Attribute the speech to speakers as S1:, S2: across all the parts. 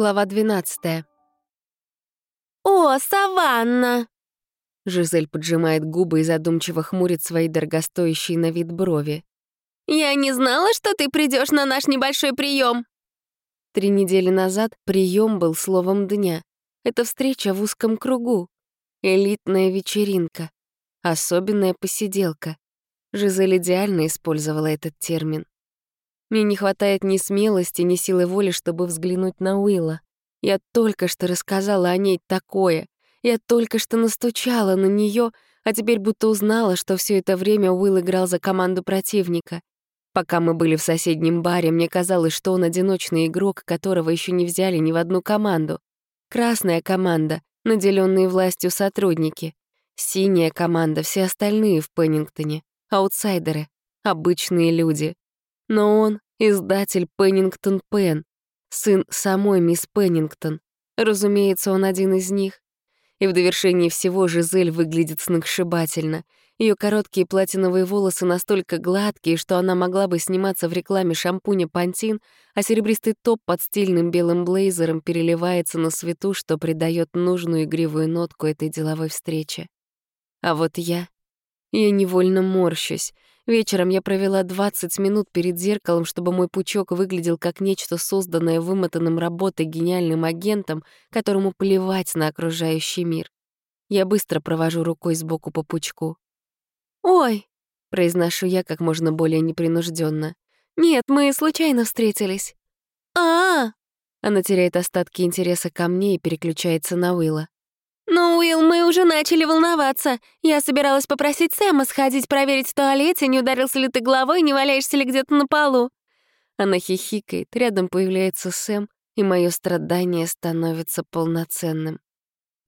S1: Глава 12.
S2: «О, саванна!»
S1: Жизель поджимает губы и задумчиво хмурит свои дорогостоящие на вид брови.
S2: «Я не знала, что ты придешь на наш небольшой прием.
S1: Три недели назад прием был словом дня. Это встреча в узком кругу. Элитная вечеринка. Особенная посиделка. Жизель идеально использовала этот термин. Мне не хватает ни смелости, ни силы воли, чтобы взглянуть на Уилла. Я только что рассказала о ней такое. Я только что настучала на нее, а теперь будто узнала, что все это время Уилл играл за команду противника. Пока мы были в соседнем баре, мне казалось, что он одиночный игрок, которого еще не взяли ни в одну команду. Красная команда, наделенные властью сотрудники. Синяя команда, все остальные в Пеннингтоне. Аутсайдеры, обычные люди. Но он — издатель Пеннингтон Пен, сын самой мисс Пеннингтон. Разумеется, он один из них. И в довершении всего Жизель выглядит сногсшибательно. Ее короткие платиновые волосы настолько гладкие, что она могла бы сниматься в рекламе шампуня «Пантин», а серебристый топ под стильным белым блейзером переливается на свету, что придает нужную игривую нотку этой деловой встрече. А вот я... Я невольно морщусь. Вечером я провела 20 минут перед зеркалом, чтобы мой пучок выглядел как нечто созданное вымотанным работой гениальным агентом, которому плевать на окружающий мир. Я быстро провожу рукой сбоку по пучку.
S2: «Ой!»
S1: — произношу я как можно более непринужденно.
S2: «Нет, мы случайно встретились». А, -а, а
S1: Она теряет остатки интереса ко мне и переключается на Уилла.
S2: «Ну, Уилл, мы уже начали волноваться. Я собиралась попросить Сэма сходить проверить в туалете, не ударился ли ты головой, не валяешься ли где-то на полу».
S1: Она хихикает, рядом появляется Сэм, и мое страдание становится полноценным.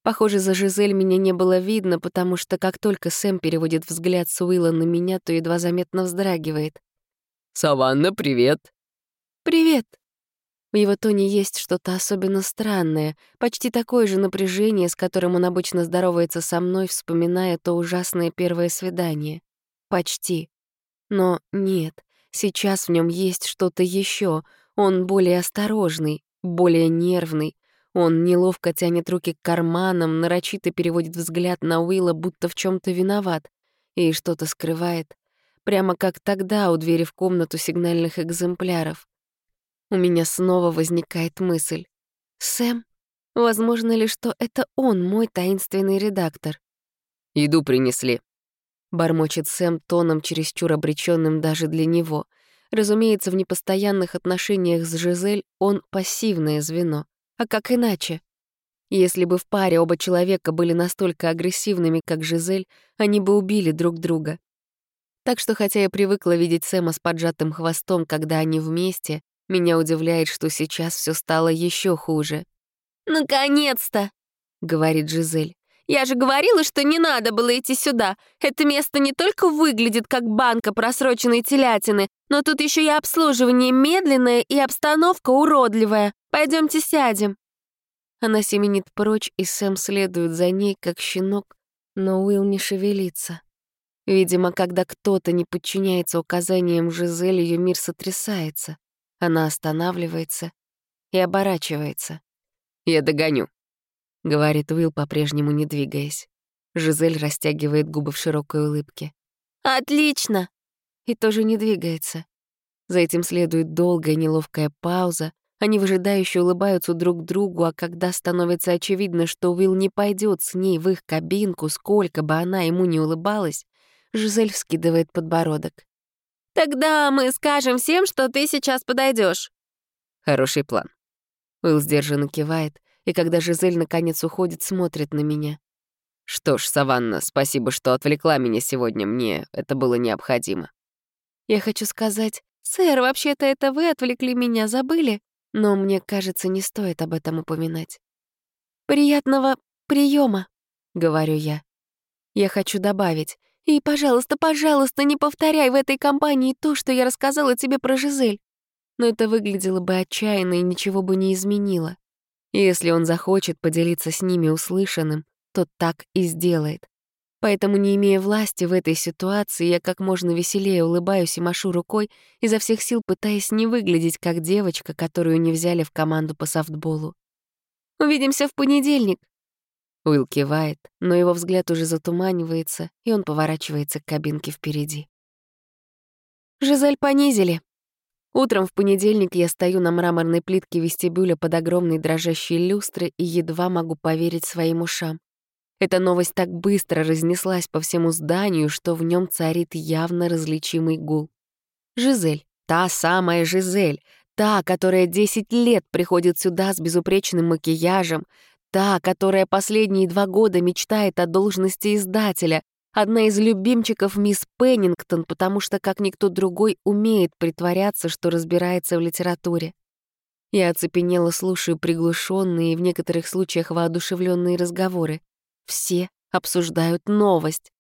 S1: Похоже, за Жизель меня не было видно, потому что как только Сэм переводит взгляд с Уилла на меня, то едва заметно вздрагивает.
S3: «Саванна, привет!»
S1: «Привет!» В его тоне есть что-то особенно странное, почти такое же напряжение, с которым он обычно здоровается со мной, вспоминая то ужасное первое свидание. Почти. Но нет, сейчас в нем есть что-то еще. Он более осторожный, более нервный. Он неловко тянет руки к карманам, нарочито переводит взгляд на Уилла, будто в чем то виноват, и что-то скрывает. Прямо как тогда у двери в комнату сигнальных экземпляров. У меня снова возникает мысль. Сэм? Возможно ли, что это он, мой таинственный редактор?
S3: «Еду принесли», —
S1: бормочет Сэм тоном чересчур обреченным даже для него. Разумеется, в непостоянных отношениях с Жизель он пассивное звено. А как иначе? Если бы в паре оба человека были настолько агрессивными, как Жизель, они бы убили друг друга. Так что, хотя я привыкла видеть Сэма с поджатым хвостом, когда они вместе, меня удивляет, что сейчас все стало еще хуже.
S2: «Наконец-то!» — говорит Жизель. «Я же говорила, что не надо было идти сюда. Это место не только выглядит как банка просроченной телятины, но тут еще и обслуживание медленное и обстановка уродливая. Пойдемте сядем».
S1: Она семенит прочь, и Сэм следует за ней, как щенок, но Уилл не шевелится. Видимо, когда кто-то не подчиняется указаниям Жизель, ее мир сотрясается. Она останавливается и оборачивается.
S3: «Я догоню», —
S1: говорит Уилл, по-прежнему не двигаясь. Жизель растягивает губы в широкой улыбке.
S2: «Отлично!»
S1: И тоже не двигается. За этим следует долгая неловкая пауза. Они выжидающе улыбаются друг другу, а когда становится очевидно, что Уилл не пойдет с ней в их кабинку, сколько бы она ему не улыбалась, Жизель вскидывает подбородок.
S2: Тогда мы скажем всем, что ты сейчас подойдешь.
S3: Хороший план.
S1: Уилл сдержанно кивает, и когда Жизель наконец уходит, смотрит на меня.
S3: Что ж, Саванна, спасибо, что отвлекла меня сегодня. Мне это было необходимо.
S1: Я хочу сказать, сэр, вообще-то это вы отвлекли меня, забыли? Но мне кажется, не стоит об этом упоминать. «Приятного приема, говорю я. Я хочу добавить, и, пожалуйста, пожалуйста, не повторяй в этой компании то, что я рассказала тебе про Жизель. Но это выглядело бы отчаянно и ничего бы не изменило. Если он захочет поделиться с ними услышанным, то так и сделает. Поэтому, не имея власти в этой ситуации, я как можно веселее улыбаюсь и машу рукой, изо всех сил пытаясь не выглядеть как девочка, которую не взяли в команду по софтболу. Увидимся в понедельник».
S3: Уилл кивает, но его взгляд уже затуманивается, и он поворачивается к кабинке впереди.
S1: Жизель понизили. Утром в понедельник я стою на мраморной плитке вестибюля под огромной дрожащей люстрой и едва могу поверить своим ушам. Эта новость так быстро разнеслась по всему зданию, что в нем царит явно различимый гул. Жизель, та самая Жизель, та, которая 10 лет приходит сюда с безупречным макияжем, та, которая последние два года мечтает о должности издателя, Одна из любимчиков мисс Пеннингтон, потому что, как никто другой, умеет притворяться, что разбирается в литературе. Я оцепенела, слушаю приглушенные и в некоторых случаях воодушевленные разговоры. Все обсуждают новость.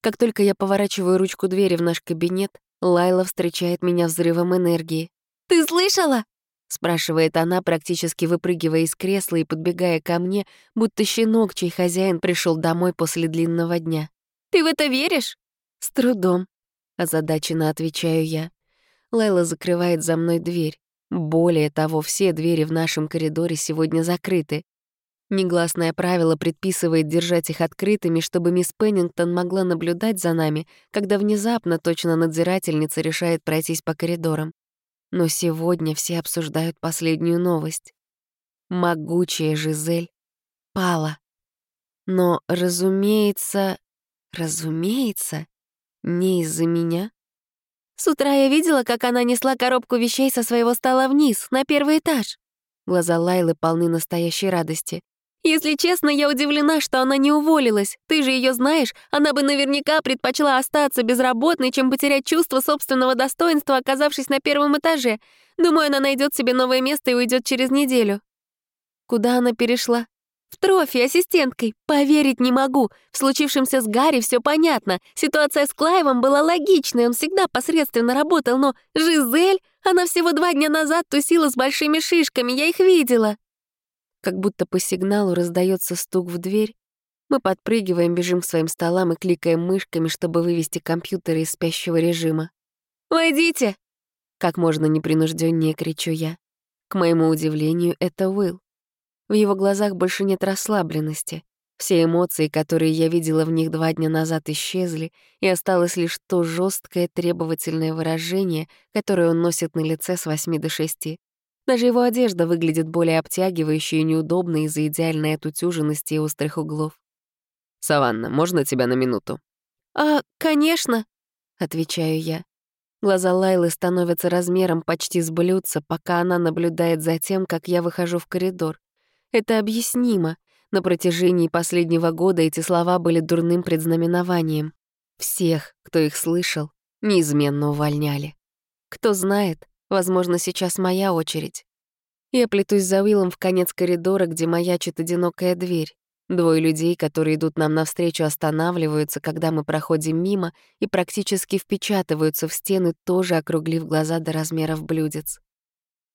S1: Как только я поворачиваю ручку двери в наш кабинет, Лайла встречает меня взрывом энергии.
S2: «Ты слышала?»
S1: — спрашивает она, практически выпрыгивая из кресла и подбегая ко мне, будто щенок, чей хозяин пришел домой после длинного дня.
S2: Ты в это веришь?»
S1: «С трудом», — озадаченно отвечаю я. Лайла закрывает за мной дверь. Более того, все двери в нашем коридоре сегодня закрыты. Негласное правило предписывает держать их открытыми, чтобы мисс Пеннингтон могла наблюдать за нами, когда внезапно точно надзирательница решает пройтись по коридорам. Но сегодня все обсуждают последнюю новость. Могучая Жизель пала. Но, разумеется, Разумеется, не из-за меня.
S2: С утра я видела, как она несла коробку вещей со своего стола вниз, на первый этаж.
S1: Глаза Лайлы полны настоящей радости.
S2: Если честно, я удивлена, что она не уволилась. Ты же ее знаешь, она бы наверняка предпочла остаться безработной, чем потерять чувство собственного достоинства, оказавшись на первом этаже. Думаю, она найдет себе новое место и уйдет через неделю.
S1: Куда она перешла?
S2: В трофе ассистенткой. Поверить не могу. В случившемся с Гарри все понятно. Ситуация с Клайвом была логичной, он всегда посредственно работал, но Жизель, она всего два дня назад тусила с большими шишками, я их видела.
S1: Как будто по сигналу раздается стук в дверь. Мы подпрыгиваем, бежим к своим столам и кликаем мышками, чтобы вывести компьютер из спящего режима.
S2: «Войдите!»
S1: Как можно непринужденнее кричу я. К моему удивлению, это Уилл. В его глазах больше нет расслабленности. Все эмоции, которые я видела в них два дня назад, исчезли, и осталось лишь то жесткое требовательное выражение, которое он носит на лице с восьми до шести. Даже его одежда выглядит более обтягивающей и неудобной из-за идеальной отутюженности и острых углов.
S3: «Саванна, можно тебя на минуту?»
S2: «А, конечно», —
S1: отвечаю я. Глаза Лайлы становятся размером почти с блюдца, пока она наблюдает за тем, как я выхожу в коридор. Это объяснимо. На протяжении последнего года эти слова были дурным предзнаменованием. Всех, кто их слышал, неизменно увольняли. Кто знает, возможно, сейчас моя очередь. Я плетусь за Уиллом в конец коридора, где маячит одинокая дверь. Двое людей, которые идут нам навстречу, останавливаются, когда мы проходим мимо, и практически впечатываются в стены, тоже округлив глаза до размеров блюдец.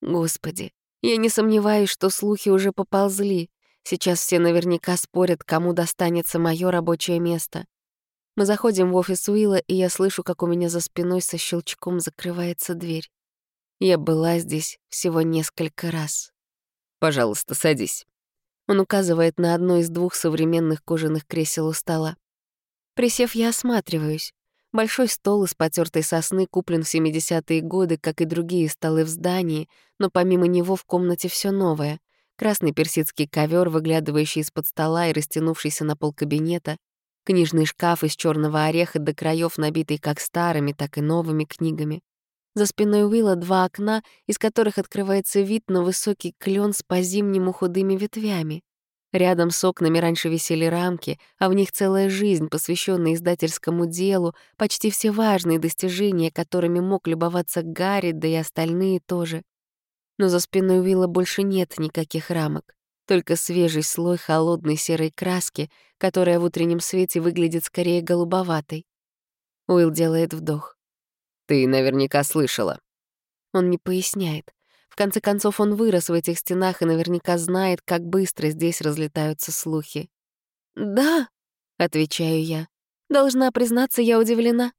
S1: Господи, я не сомневаюсь, что слухи уже поползли. Сейчас все наверняка спорят, кому достанется мое рабочее место. Мы заходим в офис Уилла, и я слышу, как у меня за спиной со щелчком закрывается дверь. Я была здесь всего несколько раз.
S3: «Пожалуйста, садись».
S1: Он указывает на одно из двух современных кожаных кресел у стола. Присев, я осматриваюсь. Большой стол из потертой сосны куплен в 70-е годы, как и другие столы в здании, но помимо него в комнате все новое. Красный персидский ковер, выглядывающий из-под стола и растянувшийся на пол кабинета, книжный шкаф из черного ореха до краев, набитый как старыми, так и новыми книгами. За спиной Уилла два окна, из которых открывается вид на высокий клен с по-зимнему худыми ветвями. Рядом с окнами раньше висели рамки, а в них целая жизнь, посвященная издательскому делу, почти все важные достижения, которыми мог любоваться Гарри, да и остальные тоже. Но за спиной Уилла больше нет никаких рамок, только свежий слой холодной серой краски, которая в утреннем свете выглядит скорее голубоватой. Уилл делает вдох.
S3: «Ты наверняка слышала».
S1: Он не поясняет. В конце концов, он вырос в этих стенах и наверняка знает, как быстро здесь разлетаются слухи. «Да», — отвечаю я. «Должна признаться, я удивлена».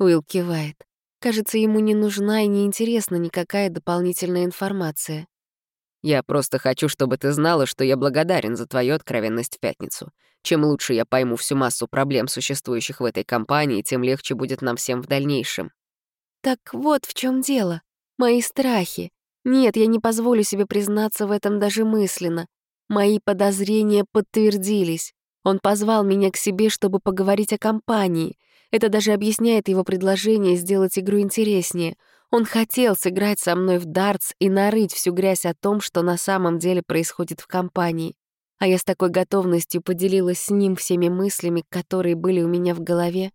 S1: Уилл кивает. Кажется, ему не нужна и не интересна никакая дополнительная информация.
S3: Я просто хочу, чтобы ты знала, что я благодарен за твою откровенность в пятницу. Чем лучше я пойму всю массу проблем, существующих в этой компании, тем легче будет нам всем в дальнейшем.
S1: Так вот в чем дело. Мои страхи. Нет, я не позволю себе признаться в этом даже мысленно. Мои подозрения подтвердились. Он позвал меня к себе, чтобы поговорить о компании. Это даже объясняет его предложение сделать игру интереснее — он хотел сыграть со мной в дартс и нарыть всю грязь о том, что на самом деле происходит в компании. А я с такой готовностью поделилась с ним всеми мыслями, которые были у меня в голове.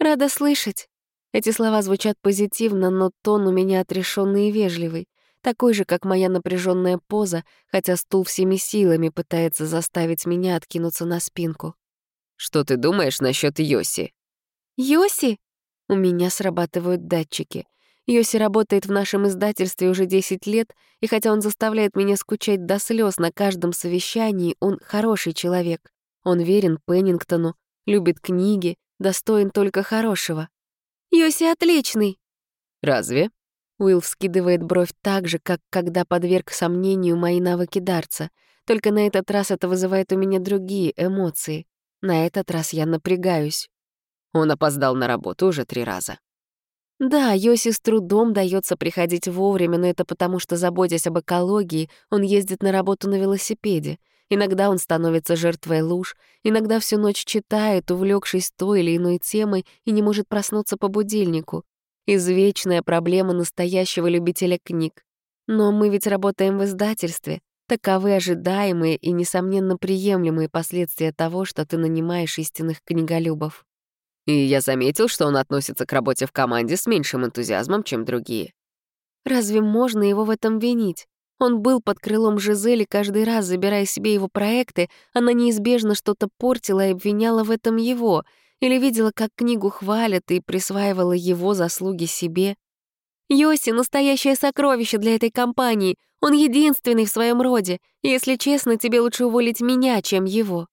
S1: «Рада слышать». Эти слова звучат позитивно, но тон у меня отрешенный и вежливый, такой же, как моя напряженная поза, хотя стул всеми силами пытается заставить меня откинуться на спинку.
S3: «Что ты думаешь насчет Йоси?»
S1: «Йоси?» У меня срабатывают датчики. Йоси работает в нашем издательстве уже 10 лет, и хотя он заставляет меня скучать до слез на каждом совещании, он хороший человек. Он верен Пеннингтону, любит книги, достоин только хорошего. «Йоси отличный!»
S3: «Разве?»
S1: Уилл вскидывает бровь так же, как когда подверг сомнению мои навыки дарца. Только на этот раз это вызывает у меня другие эмоции. На этот раз я напрягаюсь.
S3: Он опоздал на работу уже три раза.
S1: Да, Йоси с трудом дается приходить вовремя, но это потому, что, заботясь об экологии, он ездит на работу на велосипеде. Иногда он становится жертвой луж, иногда всю ночь читает, увлекшись той или иной темой, и не может проснуться по будильнику. Извечная проблема настоящего любителя книг. Но мы ведь работаем в издательстве. Таковы ожидаемые и, несомненно, приемлемые последствия того, что ты нанимаешь истинных книголюбов.
S3: И я заметил, что он относится к работе в команде с меньшим энтузиазмом, чем другие.
S1: Разве можно его в этом винить? Он был под крылом Жизели каждый раз, забирая себе его проекты, она неизбежно что-то портила и обвиняла в этом его, или видела, как книгу хвалят и присваивала его заслуги себе. Йоси — настоящее сокровище для этой компании. Он единственный в своем роде. Если честно, тебе лучше уволить меня, чем его.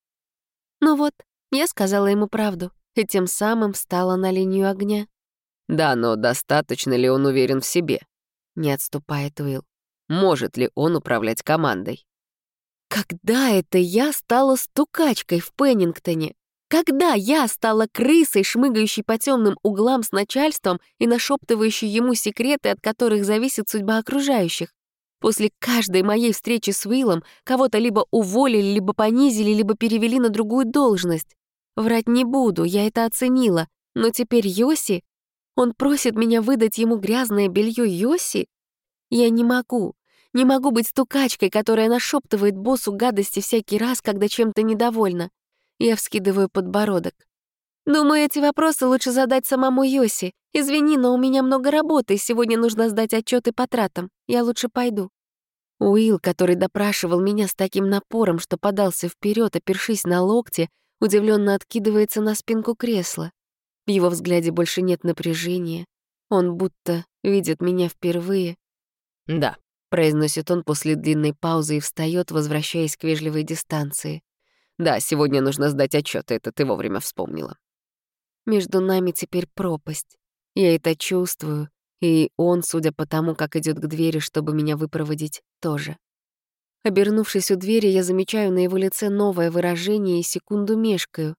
S1: Ну вот, я сказала ему правду и тем самым встала на линию огня.
S3: «Да, но достаточно ли он уверен в себе?»
S1: — не отступает Уилл.
S3: «Может ли он управлять командой?»
S1: «Когда это я стала стукачкой в Пеннингтоне? Когда я стала крысой, шмыгающей по темным углам с начальством и нашептывающей ему секреты, от которых зависит судьба окружающих? После каждой моей встречи с Уиллом кого-то либо уволили, либо понизили, либо перевели на другую должность. Врать не буду, я это оценила. Но теперь Йоси... Он просит меня выдать ему грязное белье Йоси? Я не могу. Не могу быть стукачкой, которая нашептывает боссу гадости всякий раз, когда чем-то недовольна. Я вскидываю подбородок. Думаю, эти вопросы лучше задать самому Йоси. Извини, но у меня много работы, и сегодня нужно сдать отчеты по тратам. Я лучше пойду. Уилл, который допрашивал меня с таким напором, что подался вперед, опершись на локте, удивленно откидывается на спинку кресла. В его взгляде больше нет напряжения. Он будто видит меня впервые.
S3: «Да», — произносит он после длинной паузы и встает, возвращаясь к вежливой дистанции. «Да, сегодня нужно сдать отчет, это ты вовремя вспомнила».
S1: Между нами теперь пропасть. Я это чувствую, и он, судя по тому, как идет к двери, чтобы меня выпроводить, тоже. Обернувшись у двери, я замечаю на его лице новое выражение и секунду мешкаю.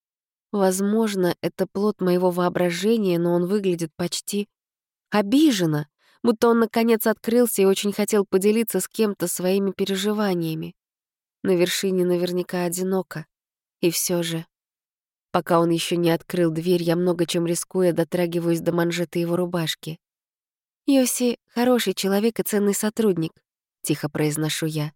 S1: Возможно, это плод моего воображения, но он выглядит почти обиженно, будто он наконец открылся и очень хотел поделиться с кем-то своими переживаниями. На вершине наверняка одиноко. И все же... Пока он еще не открыл дверь, я много чем рискуя дотрагиваюсь до манжеты его рубашки. «Йоси — хороший человек и ценный сотрудник», — тихо произношу я.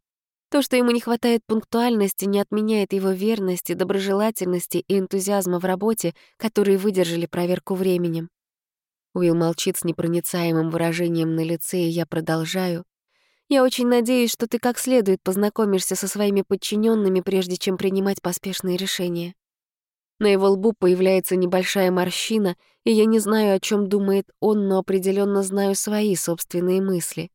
S1: То, что ему не хватает пунктуальности, не отменяет его верности, доброжелательности и энтузиазма в работе, которые выдержали проверку временем. Уилл молчит с непроницаемым выражением на лице, и я продолжаю. «Я очень надеюсь, что ты как следует познакомишься со своими подчиненными, прежде чем принимать поспешные решения». На его лбу появляется небольшая морщина, и я не знаю, о чем думает он, но определенно знаю свои собственные мысли.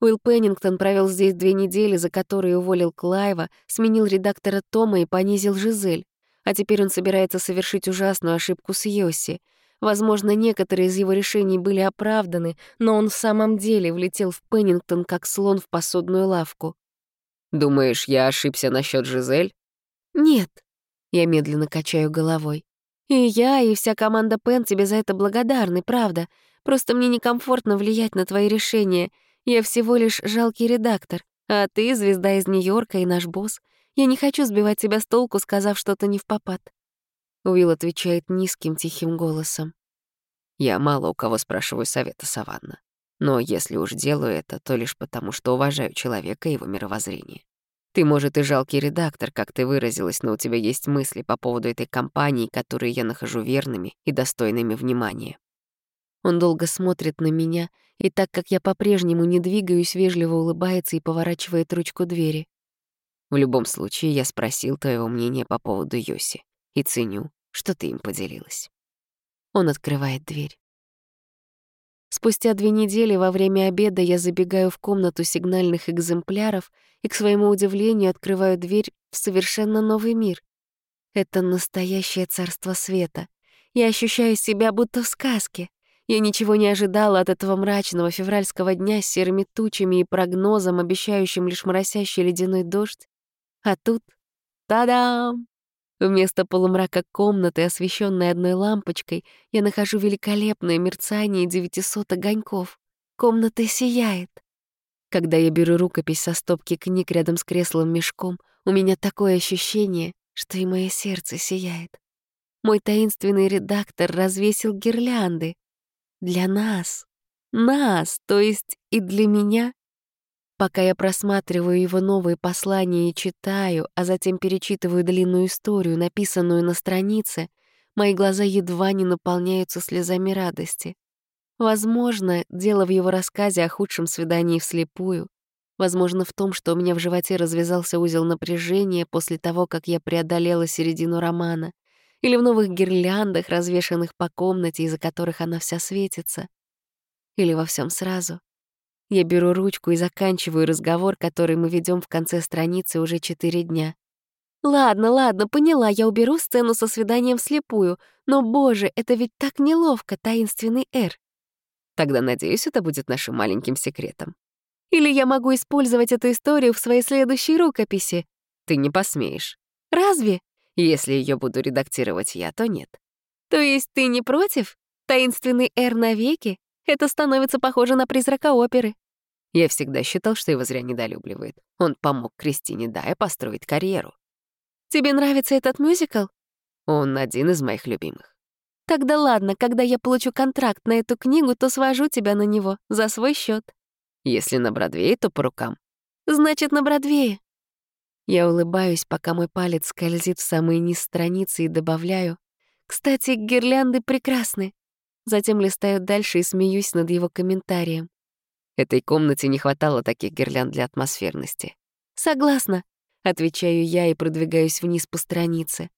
S1: Уилл Пеннингтон провел здесь две недели, за которые уволил Клайва, сменил редактора Тома и понизил Жизель. А теперь он собирается совершить ужасную ошибку с Йоси. Возможно, некоторые из его решений были оправданы, но он в самом деле влетел в Пеннингтон как слон в посудную лавку.
S3: Думаешь, я ошибся насчет Жизель?
S1: Нет. Я медленно качаю головой. И я, и вся команда Пен тебе за это благодарны, правда. Просто мне некомфортно влиять на твои решения. Я всего лишь жалкий редактор, а ты — звезда из Нью-Йорка и наш босс. Я не хочу сбивать тебя с толку, сказав что-то не в попад. Уилл отвечает низким тихим голосом.
S3: Я мало у кого спрашиваю совета, Саванна. Но если уж делаю это, то лишь потому, что уважаю человека и его мировоззрение. Ты, может, и жалкий редактор, как ты выразилась, но у тебя есть мысли по поводу этой компании, которые я нахожу верными и достойными внимания.
S1: Он долго смотрит на меня, и так как я по-прежнему не двигаюсь, вежливо улыбается и поворачивает ручку двери.
S3: В любом случае, я спросил твоего мнения по поводу Йоси и ценю, что ты им поделилась.
S1: Он открывает дверь. Спустя две недели во время обеда я забегаю в комнату сигнальных экземпляров и, к своему удивлению, открываю дверь в совершенно новый мир. Это настоящее царство света. Я ощущаю себя будто в сказке. Я ничего не ожидала от этого мрачного февральского дня с серыми тучами и прогнозом, обещающим лишь моросящий ледяной дождь. А тут — та-дам! Вместо полумрака комнаты, освещенной одной лампочкой, я нахожу великолепное мерцание 900 огоньков. Комната сияет. Когда я беру рукопись со стопки книг рядом с креслом-мешком, у меня такое ощущение, что и мое сердце сияет. Мой таинственный редактор развесил гирлянды. Для нас. Нас, то есть и для меня, Пока я просматриваю его новые послания и читаю, а затем перечитываю длинную историю, написанную на странице, мои глаза едва не наполняются слезами радости. Возможно, дело в его рассказе о худшем свидании вслепую. Возможно, в том, что у меня в животе развязался узел напряжения после того, как я преодолела середину романа, или в новых гирляндах, развешанных по комнате, из-за которых она вся светится, или во всем сразу. Я беру ручку и заканчиваю разговор, который мы ведем в конце страницы уже четыре дня. Ладно, ладно, поняла, я уберу сцену со свиданием вслепую, но, боже, это ведь так неловко, таинственный Эр.
S3: Тогда, надеюсь, это будет нашим маленьким секретом.
S1: Или я могу использовать эту историю в своей следующей рукописи.
S3: Ты не посмеешь.
S1: Разве?
S3: Если ее буду редактировать я, то нет.
S1: То есть ты не против? Таинственный Эр навеки? Это становится похоже на призрака оперы.
S3: Я всегда считал, что его зря недолюбливает. Он помог Кристине Дая построить карьеру.
S1: Тебе нравится этот мюзикл?
S3: Он один из моих любимых.
S1: Тогда ладно, когда я получу контракт на эту книгу, то свожу тебя на него за свой счет.
S3: Если на Бродвее, то по рукам.
S1: Значит, на Бродвее. Я улыбаюсь, пока мой палец скользит в самый низ страницы и добавляю. Кстати, гирлянды прекрасны. Затем листаю дальше и смеюсь над его комментарием.
S3: Этой комнате не хватало таких гирлянд для атмосферности.
S1: «Согласна», — отвечаю я и продвигаюсь вниз по странице.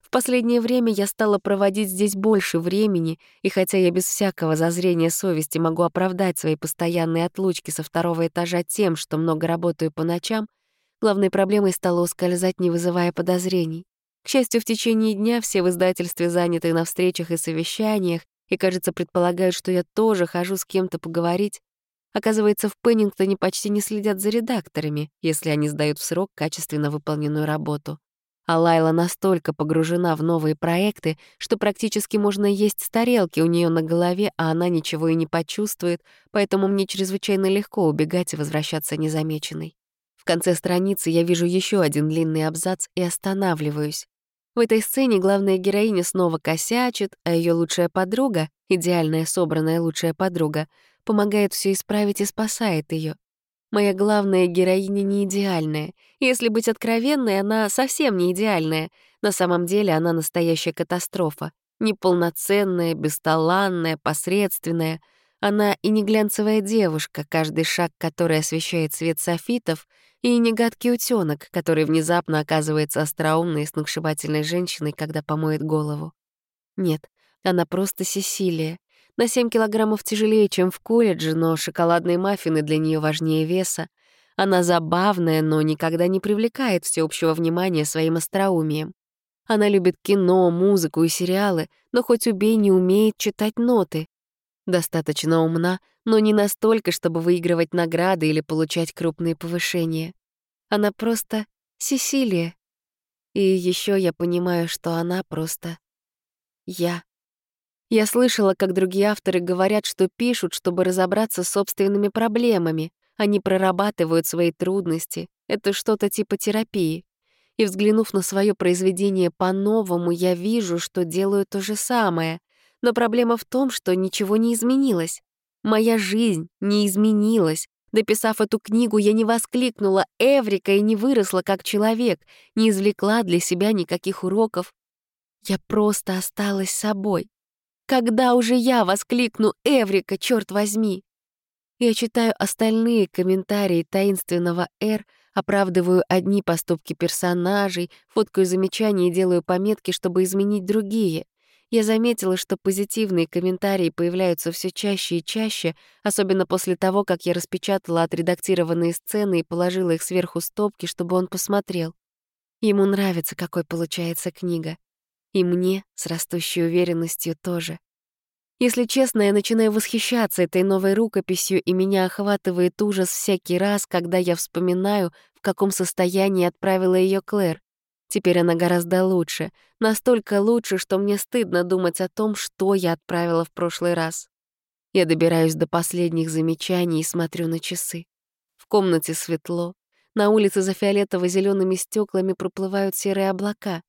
S1: В последнее время я стала проводить здесь больше времени, и хотя я без всякого зазрения совести могу оправдать свои постоянные отлучки со второго этажа тем, что много работаю по ночам, главной проблемой стало ускользать, не вызывая подозрений. К счастью, в течение дня все в издательстве заняты на встречах и совещаниях, и, кажется, предполагают, что я тоже хожу с кем-то поговорить. Оказывается, в Пеннингтоне почти не следят за редакторами, если они сдают в срок качественно выполненную работу. А Лайла настолько погружена в новые проекты, что практически можно есть с тарелки у нее на голове, а она ничего и не почувствует, поэтому мне чрезвычайно легко убегать и возвращаться незамеченной. В конце страницы я вижу еще один длинный абзац и останавливаюсь. В этой сцене главная героиня снова косячит, а ее лучшая подруга, идеальная собранная лучшая подруга, помогает все исправить и спасает ее. Моя главная героиня не идеальная. Если быть откровенной, она совсем не идеальная. На самом деле она настоящая катастрофа. Неполноценная, бесталанная, посредственная. Она и не глянцевая девушка, каждый шаг которой освещает свет софитов — и не гадкий утёнок, который внезапно оказывается остроумной и сногсшибательной женщиной, когда помоет голову. Нет, она просто Сесилия. На 7 килограммов тяжелее, чем в колледже, но шоколадные маффины для нее важнее веса. Она забавная, но никогда не привлекает всеобщего внимания своим остроумием. Она любит кино, музыку и сериалы, но хоть убей не умеет читать ноты. Достаточно умна, но не настолько, чтобы выигрывать награды или получать крупные повышения. Она просто Сесилия. И еще я понимаю, что она просто я. Я слышала, как другие авторы говорят, что пишут, чтобы разобраться с собственными проблемами. Они прорабатывают свои трудности. Это что-то типа терапии. И взглянув на свое произведение по-новому, я вижу, что делаю то же самое. Но проблема в том, что ничего не изменилось. Моя жизнь не изменилась. Дописав эту книгу, я не воскликнула «Эврика» и не выросла как человек, не извлекла для себя никаких уроков. Я просто осталась собой. Когда уже я воскликну «Эврика, черт возьми!» Я читаю остальные комментарии таинственного «Р», оправдываю одни поступки персонажей, фоткаю замечания и делаю пометки, чтобы изменить другие. Я заметила, что позитивные комментарии появляются все чаще и чаще, особенно после того, как я распечатала отредактированные сцены и положила их сверху стопки, чтобы он посмотрел. Ему нравится, какой получается книга. И мне с растущей уверенностью тоже. Если честно, я начинаю восхищаться этой новой рукописью, и меня охватывает ужас всякий раз, когда я вспоминаю, в каком состоянии отправила ее Клэр. Теперь она гораздо лучше, настолько лучше, что мне стыдно думать о том, что я отправила в прошлый раз. Я добираюсь до последних замечаний и смотрю на часы. В комнате светло, на улице за фиолетово зелеными стеклами проплывают серые облака.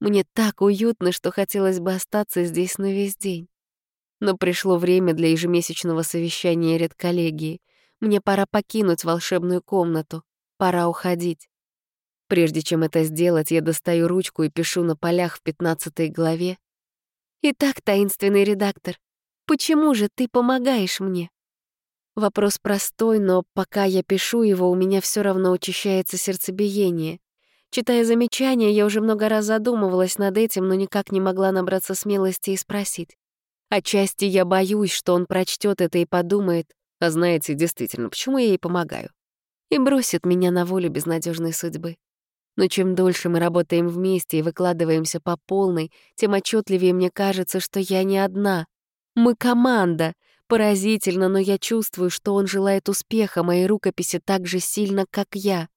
S1: Мне так уютно, что хотелось бы остаться здесь на весь день. Но пришло время для ежемесячного совещания редколлегии. Мне пора покинуть волшебную комнату. Пора уходить. Прежде чем это сделать, я достаю ручку и пишу на полях в пятнадцатой главе. «Итак, таинственный редактор, почему же ты помогаешь мне?» Вопрос простой, но пока я пишу его, у меня все равно учащается сердцебиение. Читая замечания, я уже много раз задумывалась над этим, но никак не могла набраться смелости и спросить. Отчасти я боюсь, что он прочтет это и подумает, а знаете, действительно, почему я ей помогаю? И бросит меня на волю безнадежной судьбы. Но чем дольше мы работаем вместе и выкладываемся по полной, тем отчетливее мне кажется, что я не одна. Мы команда. Поразительно, но я чувствую, что он желает успеха моей рукописи так же сильно, как я.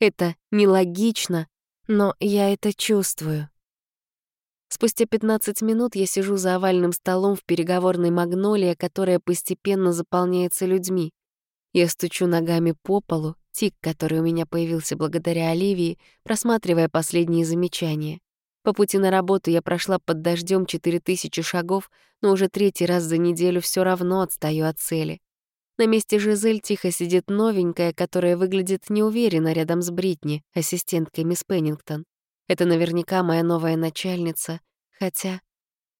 S1: Это нелогично, но я это чувствую. Спустя 15 минут я сижу за овальным столом в переговорной магнолии, которая постепенно заполняется людьми. Я стучу ногами по полу, тик, который у меня появился благодаря Оливии, просматривая последние замечания. По пути на работу я прошла под дождем 4000 шагов, но уже третий раз за неделю все равно отстаю от цели. На месте Жизель тихо сидит новенькая, которая выглядит неуверенно рядом с Бритни, ассистенткой мисс Пеннингтон. Это наверняка моя новая начальница, хотя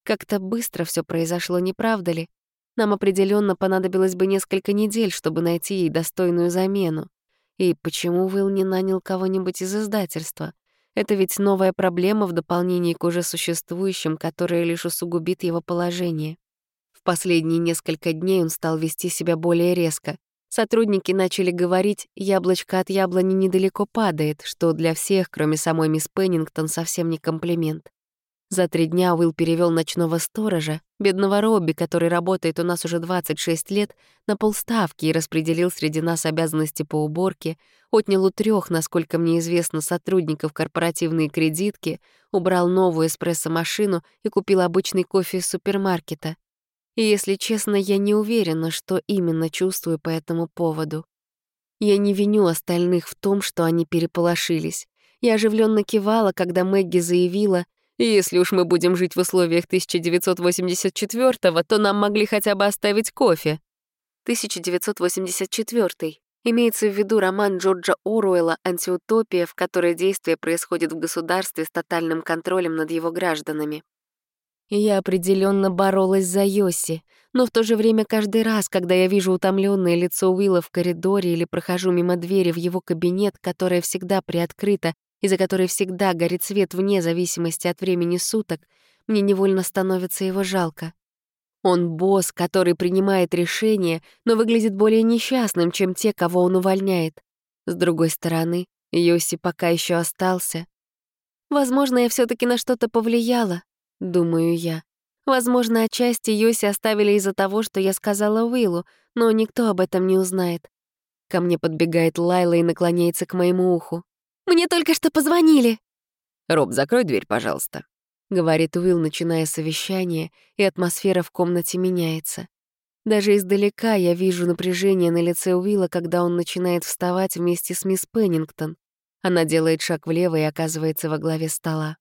S1: как-то быстро все произошло, не правда ли? Нам определенно понадобилось бы несколько недель, чтобы найти ей достойную замену. И почему Уилл не нанял кого-нибудь из издательства? Это ведь новая проблема в дополнении к уже существующим, которая лишь усугубит его положение последние несколько дней он стал вести себя более резко. Сотрудники начали говорить, яблочко от яблони недалеко падает, что для всех, кроме самой мисс Пеннингтон, совсем не комплимент. За три дня Уилл перевел ночного сторожа, бедного Робби, который работает у нас уже 26 лет, на полставки и распределил среди нас обязанности по уборке, отнял у трех, насколько мне известно, сотрудников корпоративные кредитки, убрал новую эспрессо-машину и купил обычный кофе из супермаркета. И, если честно, я не уверена, что именно чувствую по этому поводу. Я не виню остальных в том, что они переполошились. Я оживленно кивала, когда Мэгги заявила, «Если уж мы будем жить в условиях 1984-го, то нам могли хотя бы оставить кофе». 1984 Имеется в виду роман Джорджа Оруэлла «Антиутопия», в которой действие происходит в государстве с тотальным контролем над его гражданами. Я определенно боролась за Йоси, но в то же время каждый раз, когда я вижу утомленное лицо Уилла в коридоре или прохожу мимо двери в его кабинет, которая всегда приоткрыта и за которой всегда горит свет вне зависимости от времени суток, мне невольно становится его жалко. Он босс, который принимает решения, но выглядит более несчастным, чем те, кого он увольняет. С другой стороны, Йоси пока еще остался. Возможно, я все таки на что-то повлияла, — думаю я. Возможно, отчасти Йоси оставили из-за того, что я сказала Уиллу, но никто об этом не узнает. Ко мне подбегает Лайла и наклоняется к моему уху.
S2: «Мне только что позвонили!»
S3: «Роб, закрой дверь, пожалуйста», —
S1: говорит Уилл, начиная совещание, и атмосфера в комнате меняется. Даже издалека я вижу напряжение на лице Уилла, когда он начинает вставать вместе с мисс Пеннингтон. Она делает шаг влево и оказывается во главе стола.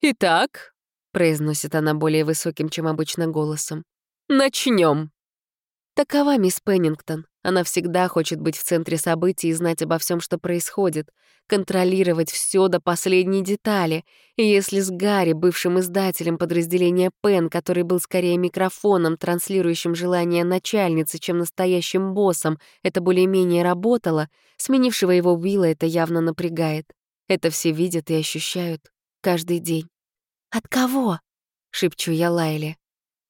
S3: «Итак», —
S1: произносит она более высоким, чем обычно голосом, —
S3: «начнем.
S1: Такова мисс Пеннингтон. Она всегда хочет быть в центре событий и знать обо всем, что происходит, контролировать все до последней детали. И если с Гарри, бывшим издателем подразделения Пен, который был скорее микрофоном, транслирующим желания начальницы, чем настоящим боссом, это более-менее работало, сменившего его Уилла это явно напрягает. Это все видят и ощущают каждый день.
S2: «От кого?»
S1: — шепчу я Лайле.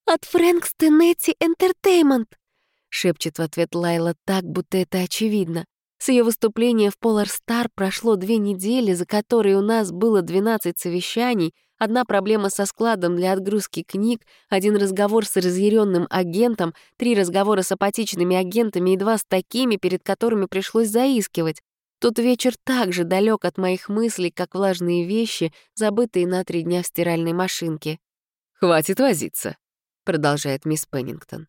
S2: «От Фрэнк Стенетти Энтертеймент»,
S1: шепчет в ответ Лайла так, будто это очевидно. С ее выступления в Polar Star прошло две недели, за которые у нас было 12 совещаний, одна проблема со складом для отгрузки книг, один разговор с разъяренным агентом, три разговора с апатичными агентами и два с такими, перед которыми пришлось заискивать. Тот вечер так же далек от моих мыслей, как влажные вещи, забытые на три дня в стиральной машинке.
S3: «Хватит возиться», — продолжает мисс Пеннингтон.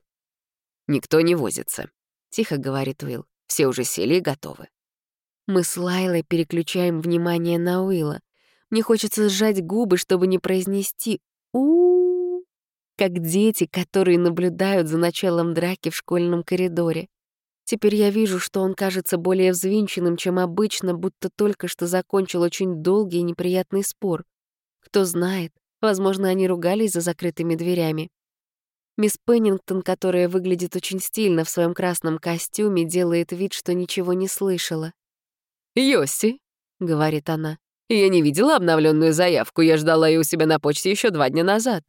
S3: «Никто не возится», — тихо говорит Уилл. «Все уже сели и готовы».
S1: Мы с Лайлой переключаем внимание на Уилла. Мне хочется сжать губы, чтобы не произнести у, как дети, которые наблюдают за началом драки в школьном коридоре. Теперь я вижу, что он кажется более взвинченным, чем обычно, будто только что закончил очень долгий и неприятный спор. Кто знает, возможно, они ругались за закрытыми дверями. Мисс Пеннингтон, которая выглядит очень стильно в своем красном костюме, делает вид, что ничего не слышала.
S3: «Йосси», —
S1: говорит она, —
S3: «я не видела обновленную заявку, я ждала ее у себя на почте еще два дня назад».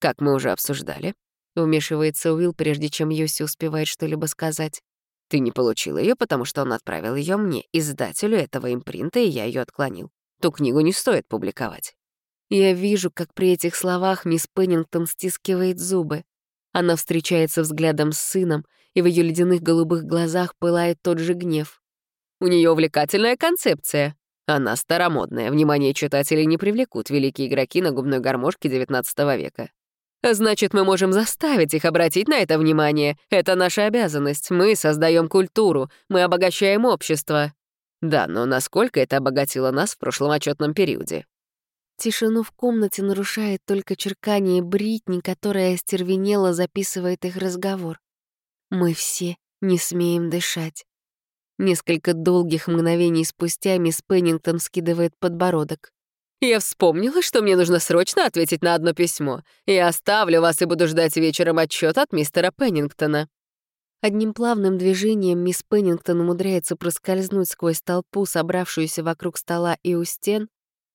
S3: «Как мы уже обсуждали», — вмешивается Уилл, прежде чем Йосси успевает что-либо сказать. «Ты не получила ее, потому что он отправил ее мне, издателю этого импринта, и я ее отклонил. Ту книгу не стоит публиковать».
S1: Я вижу, как при этих словах мисс Пеннингтон стискивает зубы. Она встречается взглядом с сыном, и в ее ледяных голубых глазах пылает тот же гнев.
S3: У нее увлекательная концепция. Она старомодная, внимание читателей не привлекут великие игроки на губной гармошке XIX века. Значит, мы можем заставить их обратить на это внимание. Это наша обязанность. Мы создаем культуру, мы обогащаем общество. Да, но насколько это обогатило нас в прошлом отчетном периоде?
S1: Тишину в комнате нарушает только черкание Бритни, которая остервенело записывает их разговор. Мы все не смеем дышать. Несколько долгих мгновений спустя мисс Пеннингтон скидывает подбородок.
S3: «Я вспомнила, что мне нужно срочно ответить на одно письмо. Я оставлю вас и буду ждать вечером отчет от мистера Пеннингтона».
S1: Одним плавным движением мисс Пеннингтон умудряется проскользнуть сквозь толпу, собравшуюся вокруг стола и у стен,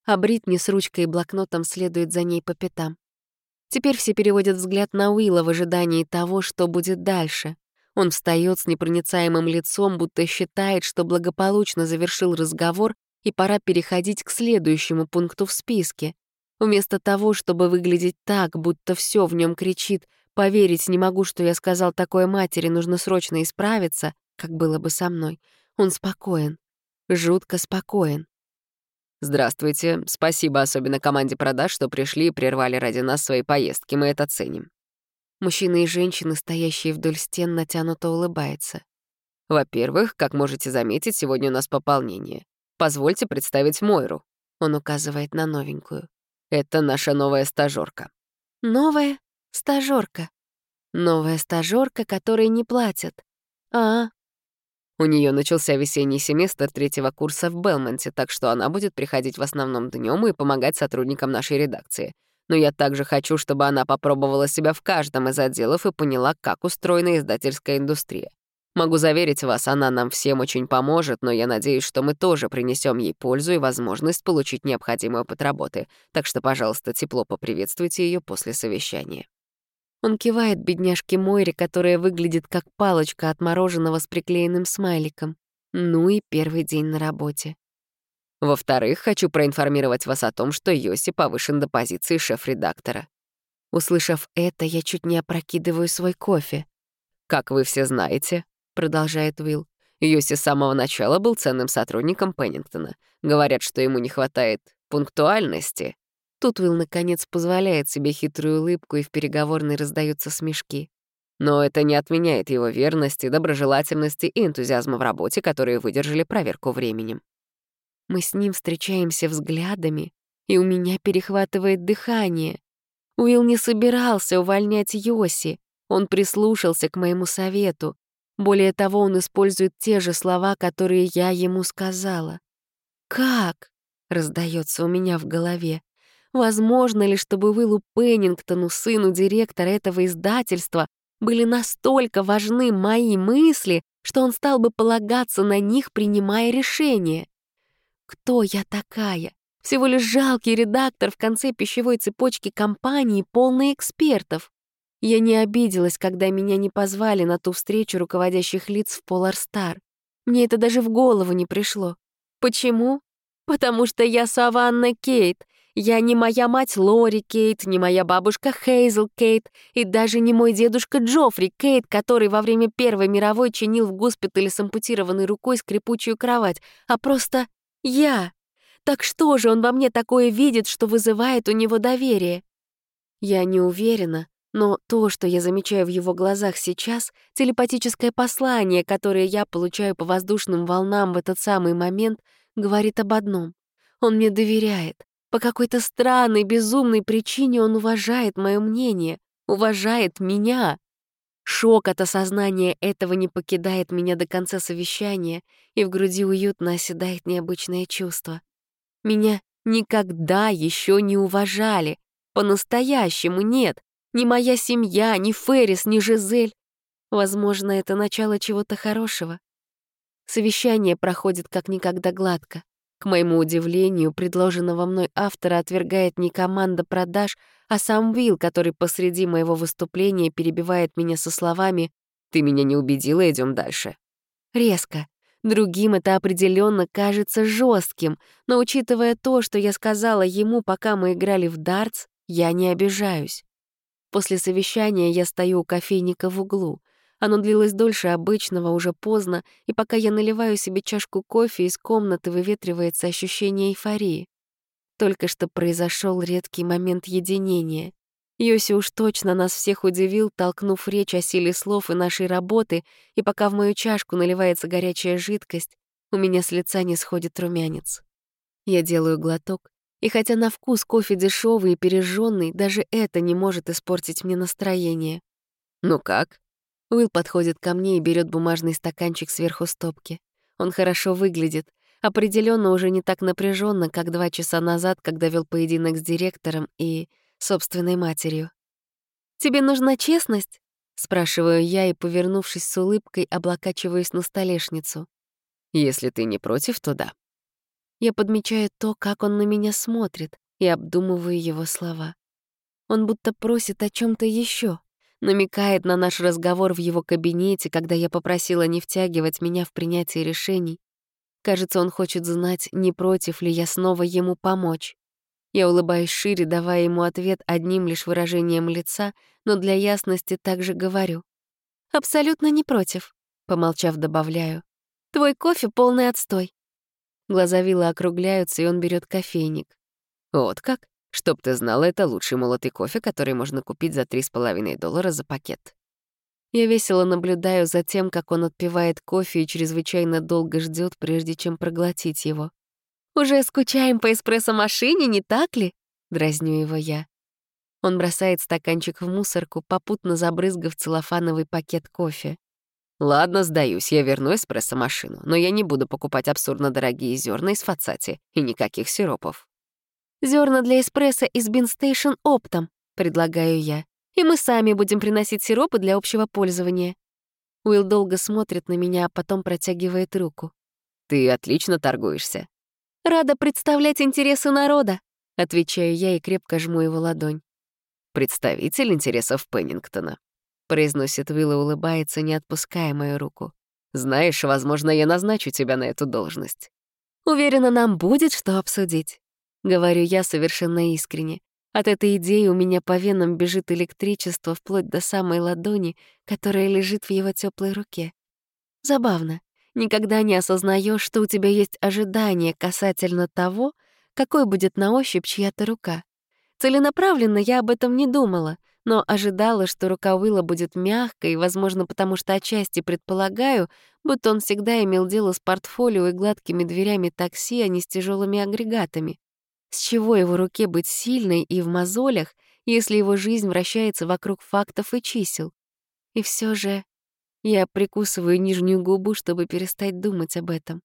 S1: а Бритни с ручкой и блокнотом следует за ней по пятам. Теперь все переводят взгляд на Уилла в ожидании того, что будет дальше. Он встает с непроницаемым лицом, будто считает, что благополучно завершил разговор и пора переходить к следующему пункту в списке. Вместо того, чтобы выглядеть так, будто все в нем кричит «поверить не могу, что я сказал такое матери, нужно срочно исправиться», как было бы со мной, он спокоен, жутко спокоен.
S3: «Здравствуйте. Спасибо особенно команде продаж, что пришли и прервали ради нас свои поездки. Мы это ценим».
S1: Мужчины и женщины, стоящие вдоль стен, натянуто улыбаются.
S3: «Во-первых, как можете заметить, сегодня у нас пополнение. Позвольте представить Мойру».
S1: Он указывает на новенькую.
S3: «Это наша новая стажёрка».
S1: «Новая стажёрка. Новая стажёрка, которой не платят. А,
S3: у нее начался весенний семестр третьего курса в Белмонте, так что она будет приходить в основном днем и помогать сотрудникам нашей редакции. Но я также хочу, чтобы она попробовала себя в каждом из отделов и поняла, как устроена издательская индустрия. Могу заверить вас, она нам всем очень поможет, но я надеюсь, что мы тоже принесем ей пользу и возможность получить необходимый опыт работы. Так что, пожалуйста, тепло поприветствуйте ее после совещания.
S1: Он кивает бедняжке Мойре, которая выглядит как палочка от мороженого с приклеенным смайликом. Ну и первый день на работе.
S3: Во-вторых, хочу проинформировать вас о том, что Йоси повышен до позиции шеф-редактора.
S1: Услышав это, я чуть не опрокидываю свой кофе.
S3: «Как вы все знаете», — продолжает Уилл, Юси с самого начала был ценным сотрудником Пеннингтона. Говорят, что ему не хватает пунктуальности. Тут Уилл, наконец, позволяет себе хитрую улыбку, и в переговорной раздаются смешки. Но это не отменяет его верности, доброжелательности и энтузиазма в работе, которые выдержали проверку временем. Мы с ним встречаемся взглядами, и у меня перехватывает дыхание. Уилл не собирался увольнять Йоси. Он прислушался к моему совету. Более того, он использует те же слова, которые я ему сказала. «Как?» — раздается у меня в голове. Возможно ли, чтобы Уиллу Пеннингтону, сыну директора этого издательства, были настолько важны мои мысли, что он стал бы полагаться на них, принимая решения? Кто я такая? Всего лишь жалкий редактор в конце пищевой цепочки компании, полной экспертов. Я не обиделась, когда меня не позвали на ту встречу руководящих лиц в Polar Star. Мне это даже в голову не пришло. Почему? Потому что я Саванна Кейт. Я не моя мать Лори Кейт, не моя бабушка Хейзел Кейт и даже не мой дедушка Джоффри Кейт, который во время Первой мировой чинил в госпитале с ампутированной рукой скрипучую кровать, а просто я. Так что же он во мне такое видит, что вызывает у него доверие? Я не уверена, но то, что я замечаю в его глазах сейчас, телепатическое послание, которое я получаю по воздушным волнам в этот самый момент, говорит об одном. Он мне доверяет. По какой-то странной, безумной причине он уважает мое мнение, уважает меня. Шок от осознания этого не покидает меня до конца совещания, и в груди уютно оседает необычное чувство. Меня никогда еще не уважали. По-настоящему нет. Ни моя семья, ни Феррис, ни Жизель. Возможно, это начало чего-то хорошего. Совещание проходит как никогда гладко. К моему удивлению, предложенного мной автора отвергает не команда продаж, а сам Уилл, который посреди моего выступления перебивает меня со словами «Ты меня не убедила, идем дальше». Резко. Другим это определенно кажется жестким, но учитывая то, что я сказала ему, пока мы играли в дартс, я не обижаюсь. После совещания я стою у кофейника в углу. Оно длилось дольше обычного, уже поздно, и пока я наливаю себе чашку кофе, из комнаты выветривается ощущение эйфории. Только что произошел редкий момент единения. Йоси уж точно нас всех удивил, толкнув речь о силе слов и нашей работы, и пока в мою чашку наливается горячая жидкость, у меня с лица не сходит румянец. Я делаю глоток, и хотя на вкус кофе дешевый и пережженный, даже это не может испортить мне настроение. «Ну как?» Уилл подходит ко мне и берет бумажный стаканчик сверху стопки. Он хорошо выглядит, определенно уже не так напряженно, как два часа назад, когда вел поединок с директором и собственной матерью. «Тебе нужна честность?» — спрашиваю я и, повернувшись с улыбкой, облокачиваюсь на столешницу. «Если ты не против, то да». Я подмечаю то, как он на меня смотрит, и обдумываю его слова. Он будто просит о чем то еще, намекает на наш разговор в его кабинете, когда я попросила не втягивать меня в принятие решений. Кажется, он хочет знать, не против ли я снова ему помочь. Я улыбаюсь шире, давая ему ответ одним лишь выражением лица, но для ясности также говорю. «Абсолютно не против», — помолчав, добавляю. «Твой кофе — полный отстой. Глаза Вилла округляются, и он берет кофейник. «Вот как? Чтоб ты знала, это лучший молотый кофе, который можно купить за 3,5 доллара за пакет». Я весело наблюдаю за тем, как он отпивает кофе и чрезвычайно долго ждет, прежде чем проглотить его. «Уже скучаем по эспрессо-машине, не так ли?» — дразню его я. Он бросает стаканчик в мусорку, попутно забрызгав целлофановый пакет кофе. Ладно, сдаюсь, я верну эспрессо-машину, но я не буду покупать абсурдно дорогие зерна из фацати и никаких сиропов. Зерна для эспрессо из Bean Station оптом, предлагаю я. И мы сами будем приносить сиропы для общего пользования. Уилл долго смотрит на меня, а потом протягивает руку. Ты отлично торгуешься. Рада представлять интересы народа, отвечаю я и крепко жму его ладонь. Представитель интересов Пеннингтона произносит Уилл и улыбается, не отпуская мою руку. «Знаешь, возможно, я назначу тебя на эту должность». «Уверена, нам будет что обсудить», — говорю я совершенно искренне. От этой идеи у меня по венам бежит электричество вплоть до самой ладони, которая лежит в его теплой руке. Забавно.
S1: Никогда не осознаешь, что у тебя есть ожидание касательно того, какой будет на ощупь чья-то рука. Целенаправленно я об этом не думала, но ожидала, что рука Уилла будет мягкой, возможно, потому что отчасти предполагаю, будто он всегда имел дело с портфолио и гладкими дверями такси, а не с тяжелыми агрегатами. С чего его руке быть сильной и в мозолях, если его жизнь вращается вокруг фактов и чисел? И все же я прикусываю нижнюю губу, чтобы перестать думать об этом.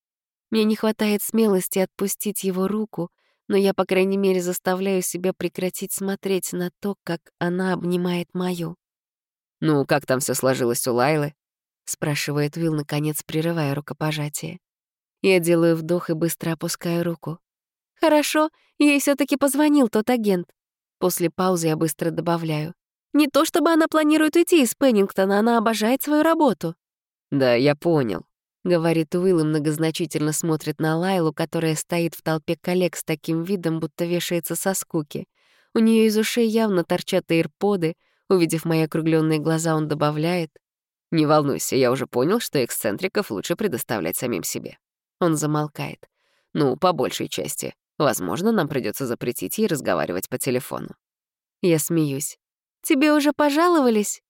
S1: Мне не хватает смелости отпустить его руку, но я, по крайней мере, заставляю себя прекратить смотреть на то, как она обнимает мою.
S3: «Ну, как там все сложилось у Лайлы?»
S1: — спрашивает Вил, наконец прерывая рукопожатие. Я делаю вдох и быстро опускаю руку. «Хорошо, ей все таки позвонил тот агент». После паузы я быстро добавляю. «Не то чтобы она планирует уйти из Пеннингтона, она обожает свою работу».
S3: «Да, я понял», —
S1: говорит Уилл и многозначительно смотрит на Лайлу, которая стоит в толпе коллег с таким видом, будто вешается со скуки. У нее из ушей явно торчат ирподы. Увидев мои округленные глаза, он добавляет.
S3: «Не волнуйся, я уже понял, что эксцентриков лучше предоставлять самим себе».
S1: Он замолкает.
S3: «Ну, по большей части. Возможно, нам придется запретить ей разговаривать по телефону».
S1: Я смеюсь. «Тебе уже пожаловались?»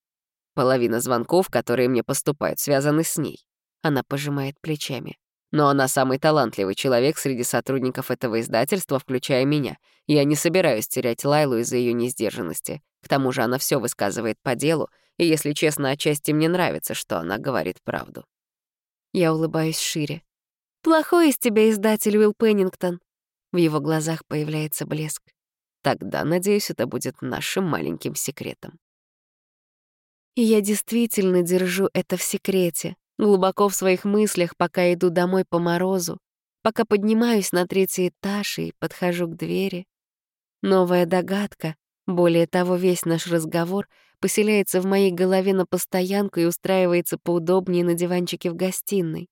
S3: Половина звонков, которые мне поступают, связаны с ней. Она пожимает плечами. Но она самый талантливый человек среди сотрудников этого издательства, включая меня. Я не собираюсь терять Лайлу из-за ее несдержанности. К тому же она все высказывает по делу, и, если честно, отчасти мне нравится, что она говорит правду.
S1: Я улыбаюсь шире. «Плохой из тебя издатель, Уилл Пеннингтон. В его глазах появляется блеск.
S3: Тогда, надеюсь, это будет нашим маленьким секретом.
S1: И я действительно держу это в секрете, глубоко в своих мыслях, пока иду домой по морозу, пока поднимаюсь на третий этаж и подхожу к двери. Новая догадка, более того, весь наш разговор поселяется в моей голове на постоянку и устраивается поудобнее на диванчике в гостиной.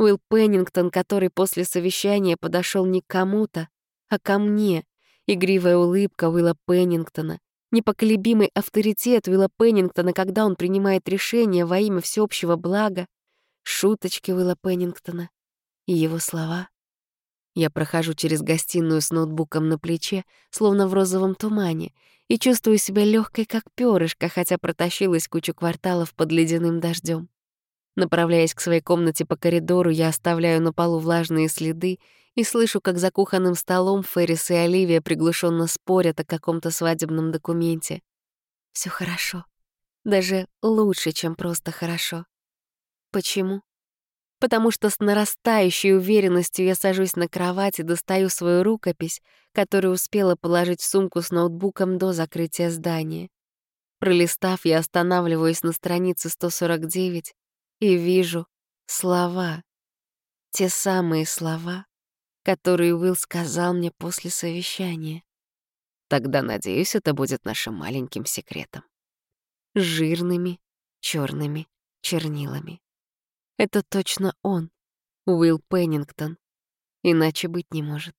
S1: Уилл Пеннингтон, который после совещания подошел не к кому-то, а ко мне. Игривая улыбка Уилла Пеннингтона, непоколебимый авторитет Уилла Пеннингтона, когда он принимает решения во имя всеобщего блага, шуточки Уилла Пеннингтона и его слова. Я прохожу через гостиную с ноутбуком на плече, словно в розовом тумане, и чувствую себя легкой, как перышко, хотя протащилась кучу кварталов под ледяным дождем. Направляясь к своей комнате по коридору, я оставляю на полу влажные следы и слышу, как за кухонным столом Феррис и Оливия приглушенно спорят о каком-то свадебном документе. Все хорошо. Даже лучше, чем просто хорошо. Почему? Потому что с нарастающей уверенностью я сажусь на кровать и достаю свою рукопись, которую успела положить в сумку с ноутбуком до закрытия здания. Пролистав, я останавливаюсь на странице 149 и вижу слова. Те самые слова, которые Уилл сказал мне после совещания.
S3: Тогда, надеюсь, это будет нашим маленьким секретом.
S1: Жирными черными чернилами. Это точно он, Уилл Пеннингтон. Иначе быть не может.